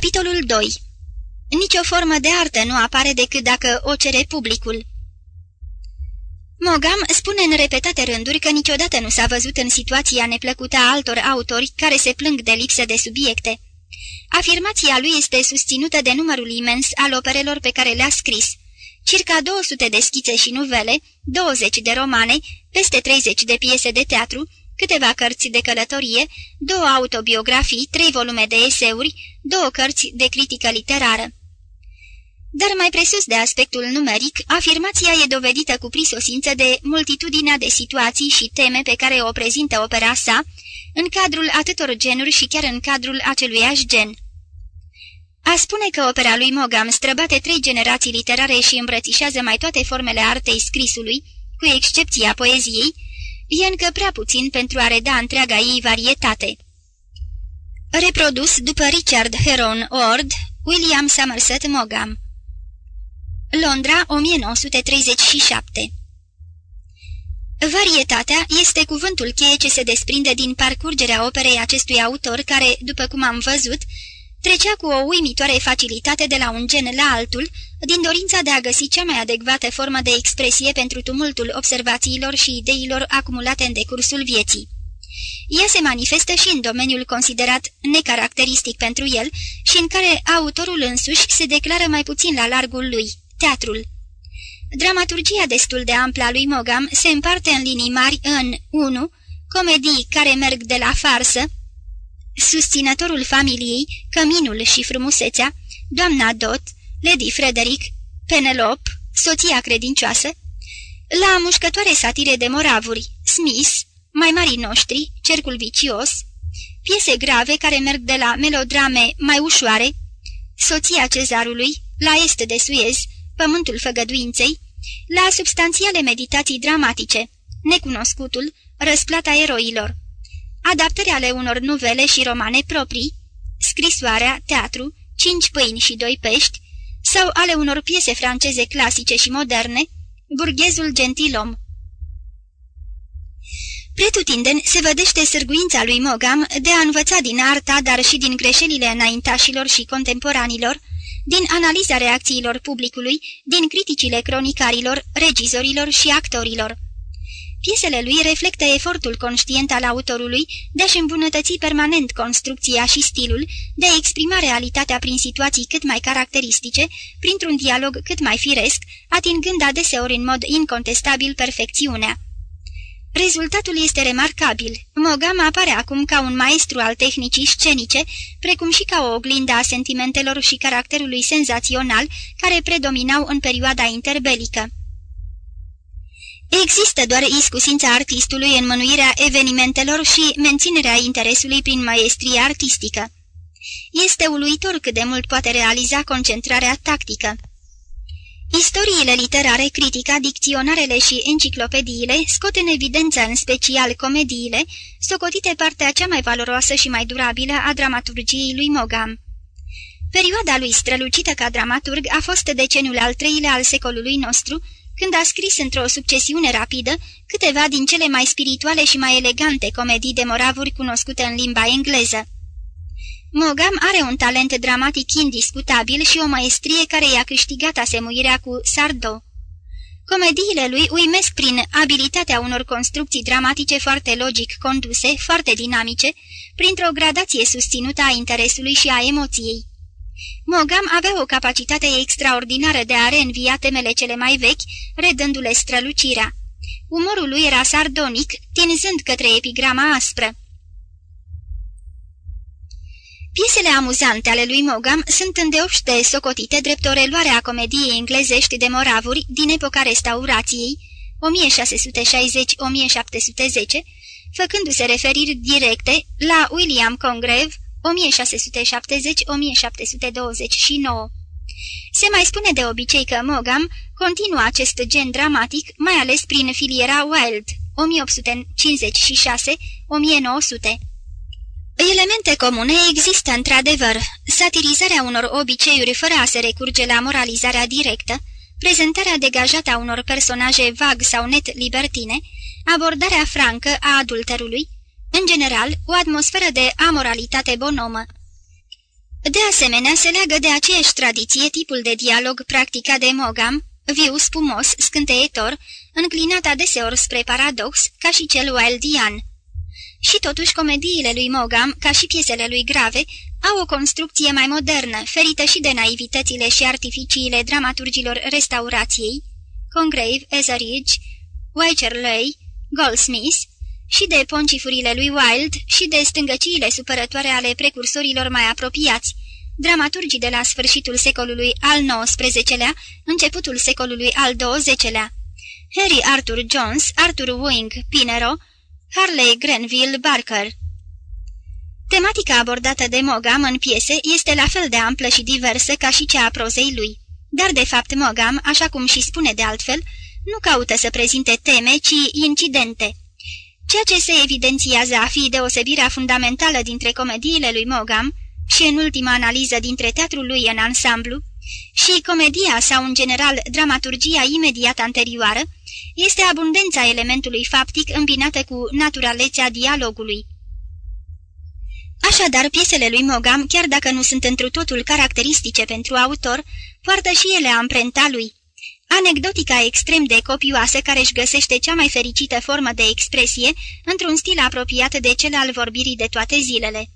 Capitolul 2 Nici o formă de artă nu apare decât dacă o cere publicul. Mogam spune în repetate rânduri că niciodată nu s-a văzut în situația neplăcută a altor autori care se plâng de lipsă de subiecte. Afirmația lui este susținută de numărul imens al operelor pe care le-a scris, circa 200 de schițe și nuvele, 20 de romane, peste 30 de piese de teatru, câteva cărți de călătorie, două autobiografii, trei volume de eseuri, două cărți de critică literară. Dar mai presus de aspectul numeric, afirmația e dovedită cu prisosință de multitudinea de situații și teme pe care o prezintă opera sa, în cadrul atâtor genuri și chiar în cadrul aceluiași gen. A spune că opera lui Mogam străbate trei generații literare și îmbrățișează mai toate formele artei scrisului, cu excepția poeziei, e încă prea puțin pentru a reda întreaga ei varietate. Reprodus după Richard Heron Ward, William Somerset Mogam Londra, 1937 Varietatea este cuvântul cheie ce se desprinde din parcurgerea operei acestui autor care, după cum am văzut, trecea cu o uimitoare facilitate de la un gen la altul, din dorința de a găsi cea mai adecvată formă de expresie pentru tumultul observațiilor și ideilor acumulate în decursul vieții. Ea se manifestă și în domeniul considerat necaracteristic pentru el și în care autorul însuși se declară mai puțin la largul lui, teatrul. Dramaturgia destul de amplă a lui Mogam se împarte în linii mari în 1. Comedii care merg de la farsă, susținătorul familiei, căminul și frumusețea, doamna Dot, Lady Frederick, Penelope, soția credincioasă, la mușcătoare satire de moravuri, Smith, mai mari noștri, Cercul vicios, piese grave care merg de la melodrame mai ușoare, Soția cezarului, la est de Suez, Pământul făgăduinței, la substanțiale meditații dramatice, Necunoscutul, Răsplata eroilor, adaptări ale unor nuvele și romane proprii, scrisoarea, teatru, Cinci pâini și doi pești, sau ale unor piese franceze clasice și moderne, Burghezul gentilom. Pretutindeni se vedește sârguința lui Mogam de a învăța din arta, dar și din greșelile înaintașilor și contemporanilor, din analiza reacțiilor publicului, din criticile cronicarilor, regizorilor și actorilor. Piesele lui reflectă efortul conștient al autorului de a-și îmbunătăți permanent construcția și stilul, de a exprima realitatea prin situații cât mai caracteristice, printr-un dialog cât mai firesc, atingând adeseori în mod incontestabil perfecțiunea. Rezultatul este remarcabil. Mogam apare acum ca un maestru al tehnicii scenice, precum și ca o oglindă a sentimentelor și caracterului senzațional care predominau în perioada interbelică. Există doar iscusința artistului în mânuirea evenimentelor și menținerea interesului prin maestrie artistică. Este uluitor cât de mult poate realiza concentrarea tactică. Istoriile literare, critica, dicționarele și enciclopediile scot în evidență în special comediile, socotite partea cea mai valoroasă și mai durabilă a dramaturgiei lui Mogam. Perioada lui strălucită ca dramaturg a fost deceniul al treilea al secolului nostru, când a scris într-o succesiune rapidă câteva din cele mai spirituale și mai elegante comedii de moravuri cunoscute în limba engleză. Mogam are un talent dramatic indiscutabil și o maestrie care i-a câștigat asemuirea cu Sardo. Comediile lui uimesc prin abilitatea unor construcții dramatice foarte logic conduse, foarte dinamice, printr-o gradație susținută a interesului și a emoției. Mogam avea o capacitate extraordinară de a reînvia temele cele mai vechi, redându-le strălucirea. Umorul lui era sardonic, tinzând către epigrama aspră. Piesele amuzante ale lui Mogam sunt îndeopște socotite drept o reluare a comediei englezești de moravuri din epoca restaurației, 1660-1710, făcându-se referiri directe la William Congreve, 1670-1729. Se mai spune de obicei că Mogam continuă acest gen dramatic, mai ales prin filiera Wild, 1856-1900. Elemente comune există într-adevăr, satirizarea unor obiceiuri fără a se recurge la moralizarea directă, prezentarea degajată a unor personaje vag sau net libertine, abordarea francă a adulterului, în general, o atmosferă de amoralitate bonomă. De asemenea, se leagă de aceeași tradiție tipul de dialog practicat de Mogam, viu, spumos, scânteietor, înclinat adeseori spre paradox, ca și cel wildian. Și totuși comediile lui Mogam, ca și piesele lui grave, au o construcție mai modernă, ferită și de naivitățile și artificiile dramaturgilor restaurației, Congrave, Ezeridge, Wycherley, Goldsmith, și de poncifurile lui Wilde și de stângăciile supărătoare ale precursorilor mai apropiați, dramaturgii de la sfârșitul secolului al XIX-lea, începutul secolului al XX-lea. Harry Arthur Jones, Arthur Wing Pinero, Harley Grenville Barker Tematica abordată de Mogam în piese este la fel de amplă și diversă ca și cea a prozei lui. Dar, de fapt, Mogam, așa cum și spune de altfel, nu caută să prezinte teme, ci incidente. Ceea ce se evidențiază a fi deosebirea fundamentală dintre comediile lui Mogam și, în ultima analiză, dintre teatrul lui în ansamblu, și comedia sau, în general, dramaturgia imediat anterioară, este abundența elementului faptic îmbinată cu naturalețea dialogului. Așadar, piesele lui Mogam, chiar dacă nu sunt întru totul caracteristice pentru autor, poartă și ele amprenta lui. Anecdotica extrem de copioasă care își găsește cea mai fericită formă de expresie într-un stil apropiat de cel al vorbirii de toate zilele.